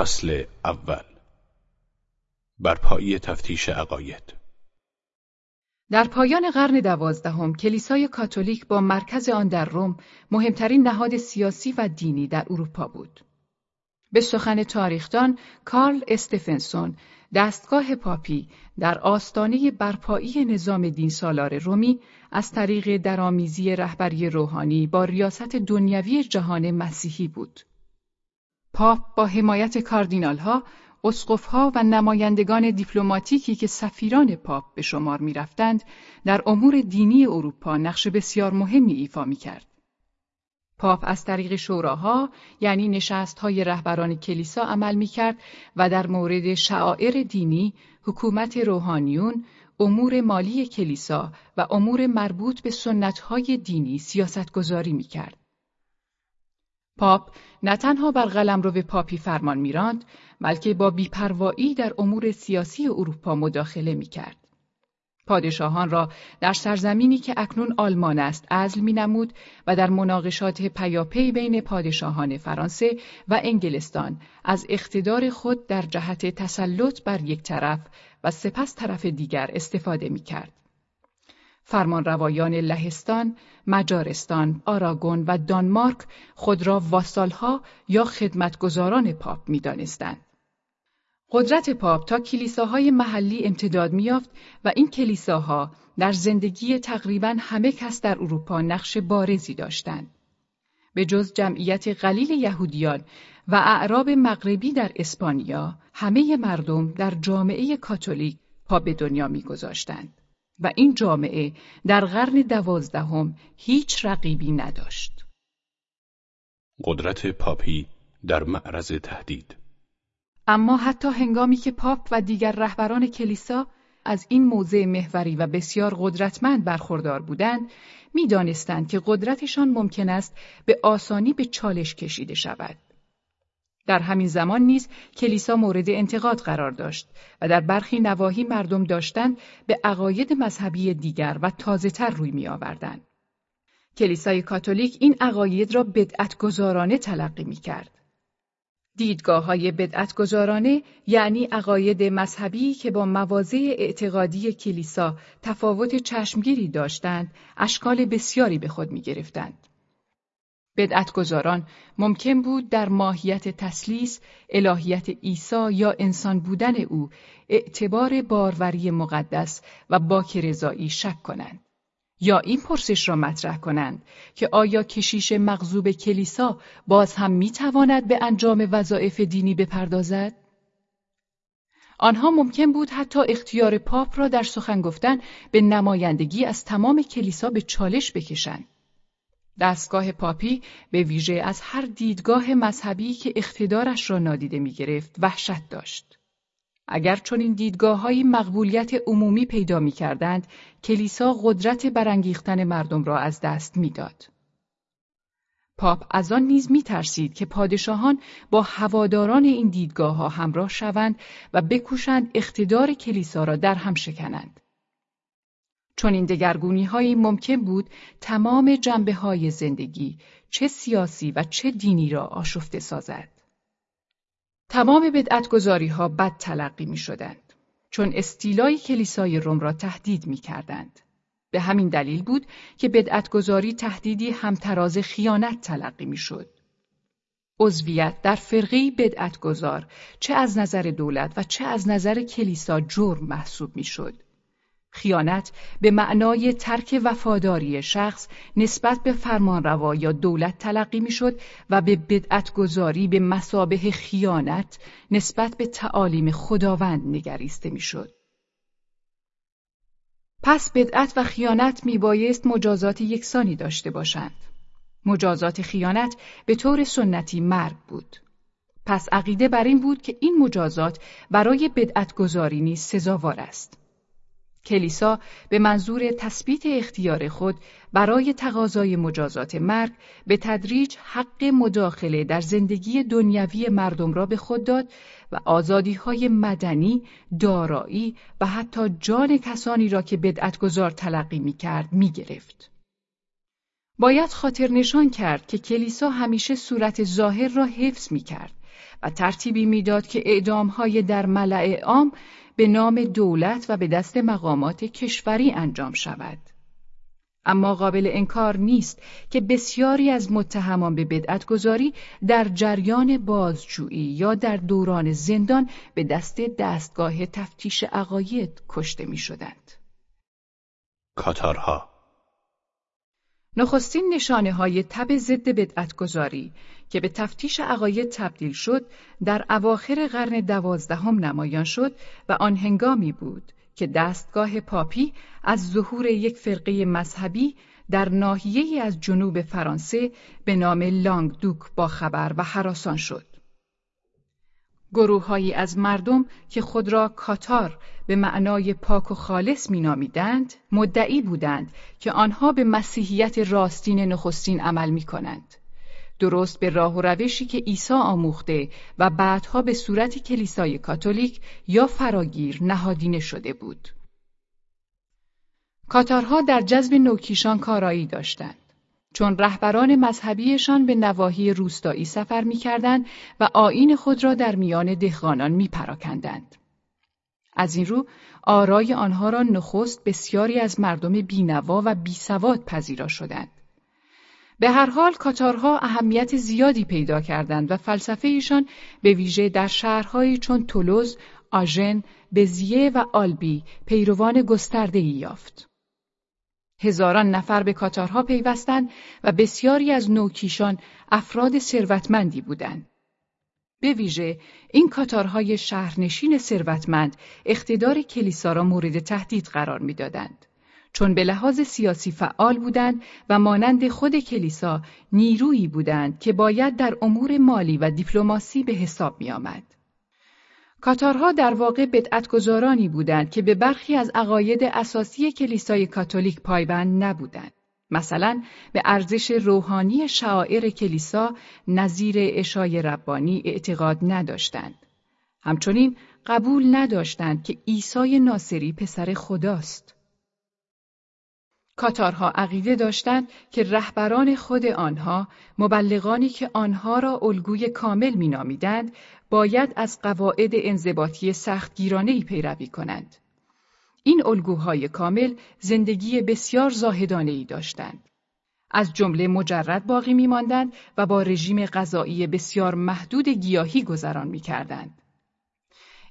فصل اول برپایی تفتیش عقاید در پایان قرن دوازدهم کلیسای کاتولیک با مرکز آن در روم مهمترین نهاد سیاسی و دینی در اروپا بود. به سخن تاریخدان کارل استفنسون دستگاه پاپی در آستانه برپایی نظام دین سالار رومی از طریق درآمیزی رهبری روحانی با ریاست دنیوی جهان مسیحی بود. پاپ با حمایت کاردینالها، اسقفها و نمایندگان دیپلماتیکی که سفیران پاپ به شمار می‌رفتند، در امور دینی اروپا نقش بسیار مهمی ایفا می‌کرد. پاپ از طریق شوراها یعنی نشستهای رهبران کلیسا عمل می‌کرد و در مورد شعائر دینی، حکومت روحانیون، امور مالی کلیسا و امور مربوط به سنتهای دینی سیاست گذاری می کرد. پاپ نه تنها بر قلم رو به پاپی فرمان میراند بلکه با بیپروایی در امور سیاسی اروپا مداخله می کرد. پادشاهان را در سرزمینی که اکنون آلمان است عزل می نمود و در مناقشات پیاپی بین پادشاهان فرانسه و انگلستان از اقتدار خود در جهت تسلط بر یک طرف و سپس طرف دیگر استفاده می کرد. فرمانروایان لهستان، مجارستان، آراگون و دانمارک خود را واسالها یا خدمتگزاران پاپ می دانستند. قدرت پاپ تا کلیساهای محلی امتداد میافت و این کلیساها در زندگی تقریبا همه کس در اروپا نقش بارزی داشتند. به جز جمعیت قلیل یهودیان و اعراب مغربی در اسپانیا، همه مردم در جامعه کاتولیک پا به دنیا میگذاشتند و این جامعه در قرن دوازدهم هیچ رقیبی نداشت. قدرت پاپی در معرض تهدید اما حتی هنگامی که پاپ و دیگر رهبران کلیسا از این موضع محوری و بسیار قدرتمند برخوردار بودند، می‌دانستند که قدرتشان ممکن است به آسانی به چالش کشیده شود. در همین زمان نیز کلیسا مورد انتقاد قرار داشت و در برخی نواحی مردم داشتند به عقاید مذهبی دیگر و تازهتر روی می آوردند. کلیسای کاتولیک این عقاید را بدعتگذارانه تلقی می کرد. دیدگاه های یعنی عقاید مذهبی که با مواضع اعتقادی کلیسا تفاوت چشمگیری داشتند، اشکال بسیاری به خود می گرفتند. بدعتگذاران ممکن بود در ماهیت تسلیس، الهیت عیسی یا انسان بودن او اعتبار باروری مقدس و باک رضایی شک کنند. یا این پرسش را مطرح کنند که آیا کشیش مغزوب کلیسا باز هم می‌تواند به انجام وظایف دینی بپردازد؟ آنها ممکن بود حتی اختیار پاپ را در سخن گفتن به نمایندگی از تمام کلیسا به چالش بکشند. دستگاه پاپی به ویژه از هر دیدگاه مذهبی که اقتدارش را نادیده می گرفت وحشت داشت. اگر چون این دیدگاه های مقبولیت عمومی پیدا می کردند، کلیسا قدرت برانگیختن مردم را از دست می‌داد. پاپ از آن نیز می ترسید که پادشاهان با هواداران این دیدگاه ها همراه شوند و بکوشند اقتدار کلیسا را در هم شکنند. چون این دگرگونی هایی ممکن بود تمام جنبه های زندگی چه سیاسی و چه دینی را آشفته سازد. تمام بدعتگذاری ها بد تلقی می شدند. چون استیلای کلیسای روم را تهدید می کردند. به همین دلیل بود که بدعتگذاری تهدیدی همتراز خیانت تلقی می شد. عضویت در فرقی بدعتگذار چه از نظر دولت و چه از نظر کلیسا جرم محسوب می شد. خیانت به معنای ترک وفاداری شخص نسبت به فرمانروا یا دولت تلقی می‌شد و به بدعتگذاری به مسابه خیانت نسبت به تعالیم خداوند نگریسته می‌شد. پس بدعت و خیانت میبایست مجازات یکسانی داشته باشند. مجازات خیانت به طور سنتی مرگ بود. پس عقیده بر این بود که این مجازات برای بدعتگذاری نیز سزاوار است. کلیسا به منظور تثبیت اختیار خود برای تقاضای مجازات مرگ به تدریج حق مداخله در زندگی دنیوی مردم را به خود داد و آزادی های مدنی، دارایی و حتی جان کسانی را که بدعتگذار تلقی می کرد می گرفت. باید خاطر نشان کرد که کلیسا همیشه صورت ظاهر را حفظ می کرد و ترتیبی می‌داد که اعدامهای در ملع عام به نام دولت و به دست مقامات کشوری انجام شود. اما قابل انکار نیست که بسیاری از متهمان به بدعتگذاری در جریان بازجویی یا در دوران زندان به دست دستگاه تفتیش عقاید کشته می شدند. کاتارها نخستین نشانه های تب ضد بدعتگذاری که به تفتیش عقاید تبدیل شد در اواخر قرن دوازدهم نمایان شد و آن هنگامی بود که دستگاه پاپی از ظهور یک فرقه مذهبی در ناحیه‌ای از جنوب فرانسه به نام لانگدوک با خبر و حراسان شد. گروههایی از مردم که خود را کاتار به معنای پاک و خالص مینامیدند مدعی بودند که آنها به مسیحیت راستین نخستین عمل می کنند. درست به راه و روشی که عیسی آموخته و بعدها به صورت کلیسای کاتولیک یا فراگیر نهادینه شده بود. کاتارها در جذب نوکیشان کارایی داشتند. چون رهبران مذهبیشان به نواحی روستایی سفر می‌کردند و آیین خود را در میان دهقانان می‌پراکندند. از این رو آرای آنها را نخست بسیاری از مردم بینوا و بیسواد پذیرا شدند. به هر حال کاتارها اهمیت زیادی پیدا کردند و فلسفه ایشان به ویژه در شهرهایی چون تولوز، آژن، بزیه و آلبی پیروان گسترده‌ای یافت. هزاران نفر به کاتارها پیوستند و بسیاری از نوکیشان افراد ثروتمندی بودند. به ویژه این کاتارهای شهرنشین ثروتمند اقتدار کلیسا را مورد تهدید قرار می‌دادند. چون به لحاظ سیاسی فعال بودند و مانند خود کلیسا نیرویی بودند که باید در امور مالی و دیپلماسی به حساب می آمد. کاتارها در واقع بدعتگذارانی بودند که به برخی از عقاید اساسی کلیسای کاتولیک پایبند نبودند. مثلا به ارزش روحانی شعائر کلیسا نظیر اشای ربانی اعتقاد نداشتند. همچنین قبول نداشتند که عیسی ناصری پسر خداست. کاتارها عقیده داشتند که رهبران خود آنها مبلغانی که آنها را الگوی کامل مینامیدند باید از قواعد انضباطی سختگیرانه پیروی کنند. این الگوهای کامل زندگی بسیار زاهدانه ای داشتند. از جمله مجرد باقی میماندند و با رژیم غذایی بسیار محدود گیاهی گذران می‌کردند.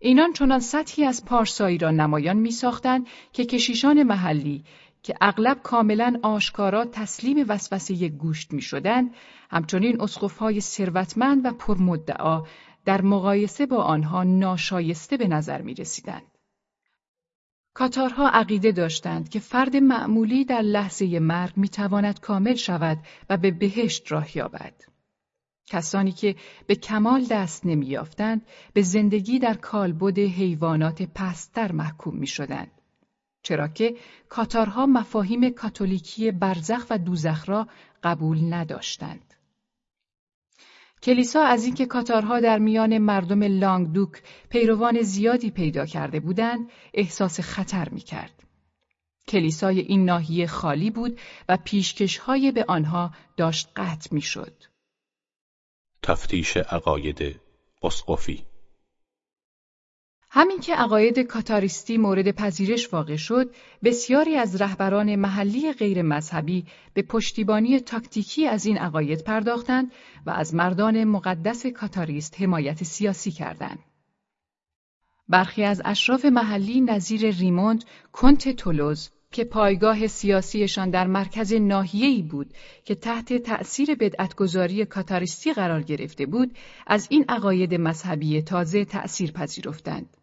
اینان چنان سطحی از پارسایی را نمایان می ساختند که کشیشان محلی که اغلب کاملا آشکارا تسلیم وسوسه گوشت می شدن، همچنین اسقفهای ثروتمند و پرمدعا در مقایسه با آنها ناشایسته به نظر می رسیدند. کاتارها عقیده داشتند که فرد معمولی در لحظه مرگ می تواند کامل شود و به بهشت راه یابد. کسانی که به کمال دست نمیافتند به زندگی در کالبد حیوانات پستر محکوم می شدند. چرا که کاتارها مفاهیم کاتولیکی برزخ و دوزخ را قبول نداشتند. کلیسا از اینکه کاتارها در میان مردم لانگدوک پیروان زیادی پیدا کرده بودند، احساس خطر می کرد. کلیسای این ناحیه خالی بود و پیشکشهای به آنها داشت قطع می. تفتیش عقاید اسقفی همین که عقاید کاتاریستی مورد پذیرش واقع شد، بسیاری از رهبران محلی غیر مذهبی به پشتیبانی تاکتیکی از این عقاید پرداختند و از مردان مقدس کاتاریست حمایت سیاسی کردند. برخی از اشراف محلی نظیر ریموند، کنت تولوز که پایگاه سیاسیشان در مرکز ناحیه‌ای بود که تحت تأثیر بدعتگذاری کاتاریستی قرار گرفته بود، از این عقاید مذهبی تازه تأثیر پذیرفتند.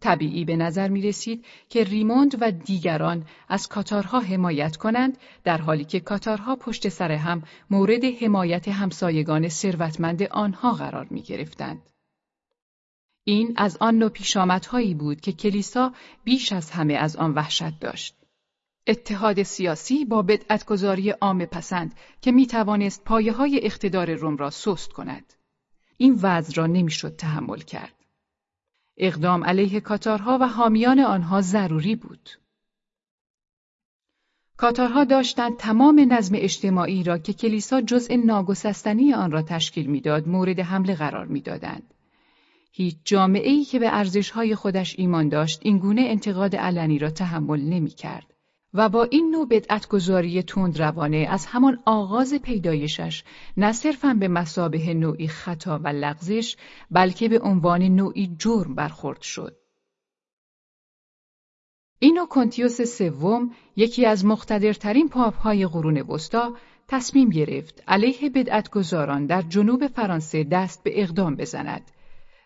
طبیعی به نظر می رسید که ریموند و دیگران از کاتارها حمایت کنند در حالی که کاتارها پشت سر هم مورد حمایت همسایگان ثروتمند آنها قرار می گرفتند. این از آن نوع پیشامدهایی بود که کلیسا بیش از همه از آن وحشت داشت. اتحاد سیاسی با بدعتگذاری عام پسند که می توانست پایه های اقتدار روم را سست کند. این وضع را نمی‌شد تحمل کرد. اقدام علیه کاتارها و حامیان آنها ضروری بود. کاتارها داشتند تمام نظم اجتماعی را که کلیسا جزء ناگسستنی آن را تشکیل می‌داد مورد حمله قرار می‌دادند. هیچ جامعه ای که به ارزشهای خودش ایمان داشت این گونه انتقاد علنی را تحمل نمی کرد. و با این نوع بدعتگذاری تند روانه از همان آغاز پیدایشش نه صرفا به مسابه نوعی خطا و لغزش بلکه به عنوان نوعی جرم برخورد شد. اینو کنتیوس سوم یکی از مقتدرترین پاپهای قرون وسطا تصمیم گرفت علیه بدعتگذاران در جنوب فرانسه دست به اقدام بزند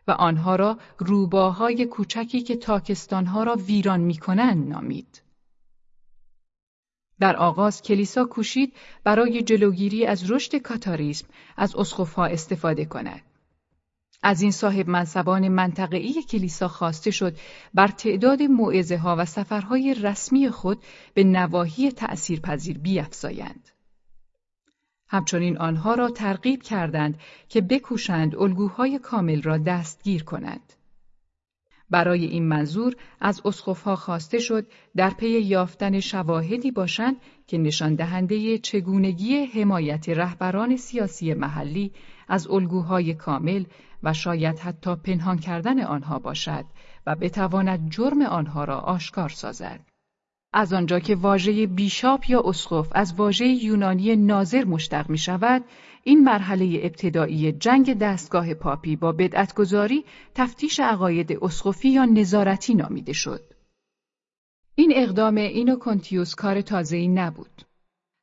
و آنها را روباهای کوچکی که تاکستانها را ویران می‌کنند نامید. در آغاز کلیسا کوشید برای جلوگیری از رشد کاتاریسم از اسقفها استفاده کند. از این صاحب منصبان منطقه‌ای کلیسا خواسته شد بر تعداد موعظه ها و سفرهای رسمی خود به نواحی تأثیرپذیر بیافزایند. همچنین آنها را ترغیب کردند که بکوشند الگوهای کامل را دستگیر کنند. برای این منظور از اسقفها خواسته شد در پی یافتن شواهدی باشند که نشان دهنده چگونگی حمایت رهبران سیاسی محلی از الگوهای کامل و شاید حتی پنهان کردن آنها باشد و بتواند جرم آنها را آشکار سازد. از آنجا که واژه bishop یا اسقف از واژه یونانی ناظر مشتق می شود، این مرحله ابتدایی جنگ دستگاه پاپی با بدعتگذاری تفتیش عقاید اسقفی یا نظارتی نامیده شد. این اقدام اینوکنتیوس کار تازه‌ای نبود.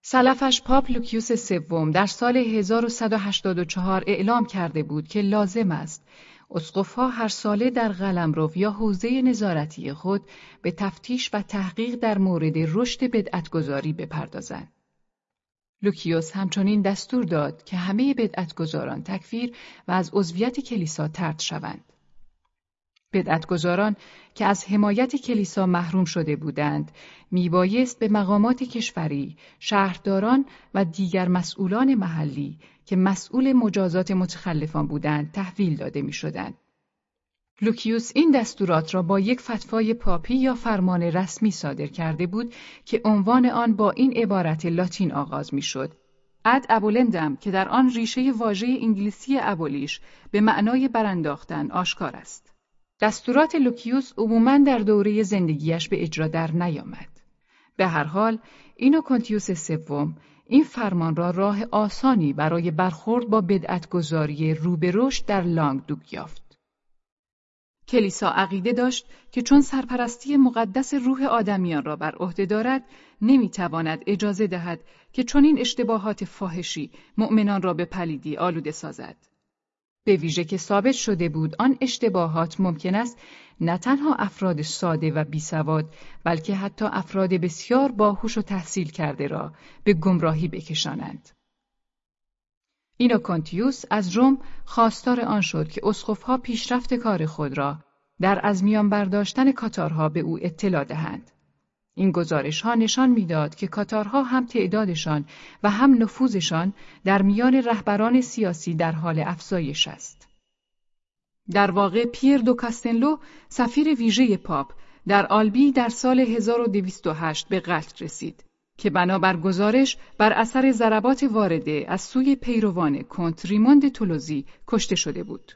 سلفش پاپ لوکیوس سوم در سال 1184 اعلام کرده بود که لازم است اسقفها هر ساله در قلمرو یا حوزه نظارتی خود به تفتیش و تحقیق در مورد رشد بدعتگذاری بپردازند. لوکیوس همچنین دستور داد که همه بدعتگذاران تکفیر و از عضویت کلیسا ترد شوند. بدعتگذاران که از حمایت کلیسا محروم شده بودند، میبایست به مقامات کشوری، شهرداران و دیگر مسئولان محلی که مسئول مجازات متخلفان بودند تحویل داده می‌شدند. لوکیوس این دستورات را با یک فتوای پاپی یا فرمان رسمی صادر کرده بود که عنوان آن با این عبارت لاتین آغاز می‌شد. Ad abolendam که در آن ریشه واژه انگلیسی abolish به معنای برانداختن آشکار است. دستورات لوکیوس عموماً در دوره زندگیش به اجرا در نیامد. به هر حال، اینو کنتیوس سوم این فرمان را راه آسانی برای برخورد با بدعتگذاری رو به رشد در لانگدوک یافت. کلیسا عقیده داشت که چون سرپرستی مقدس روح آدمیان را بر عهده دارد، نمی‌تواند اجازه دهد که چنین اشتباهات فاحشی مؤمنان را به پلیدی آلوده سازد. به ویژه که ثابت شده بود آن اشتباهات ممکن است نه تنها افراد ساده و بیسواد بلکه حتی افراد بسیار باهوش و تحصیل کرده را به گمراهی بکشانند. اینوکانتیوس از روم خواستار آن شد که اسقفها پیشرفت کار خود را در از میان برداشتن کاتارها به او اطلاع دهند. این گزارش ها نشان می‌داد که کاتارها هم تعدادشان و هم نفوذشان در میان رهبران سیاسی در حال افزایش است. در واقع پیر دو کاستنلو سفیر ویژه پاپ در آلبی در سال 1208 به قتل رسید که بنابر گزارش بر اثر ضربات وارده از سوی پیروان کنت ریموند تولوزی کشته شده بود.